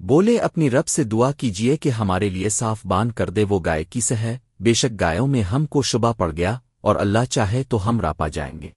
بولے اپنی رب سے دعا کیجیے کہ ہمارے لیے صاف بان کر دے وہ گائے کی سہ بے شک گایوں میں ہم کو شبہ پڑ گیا اور اللہ چاہے تو ہم راپا جائیں گے۔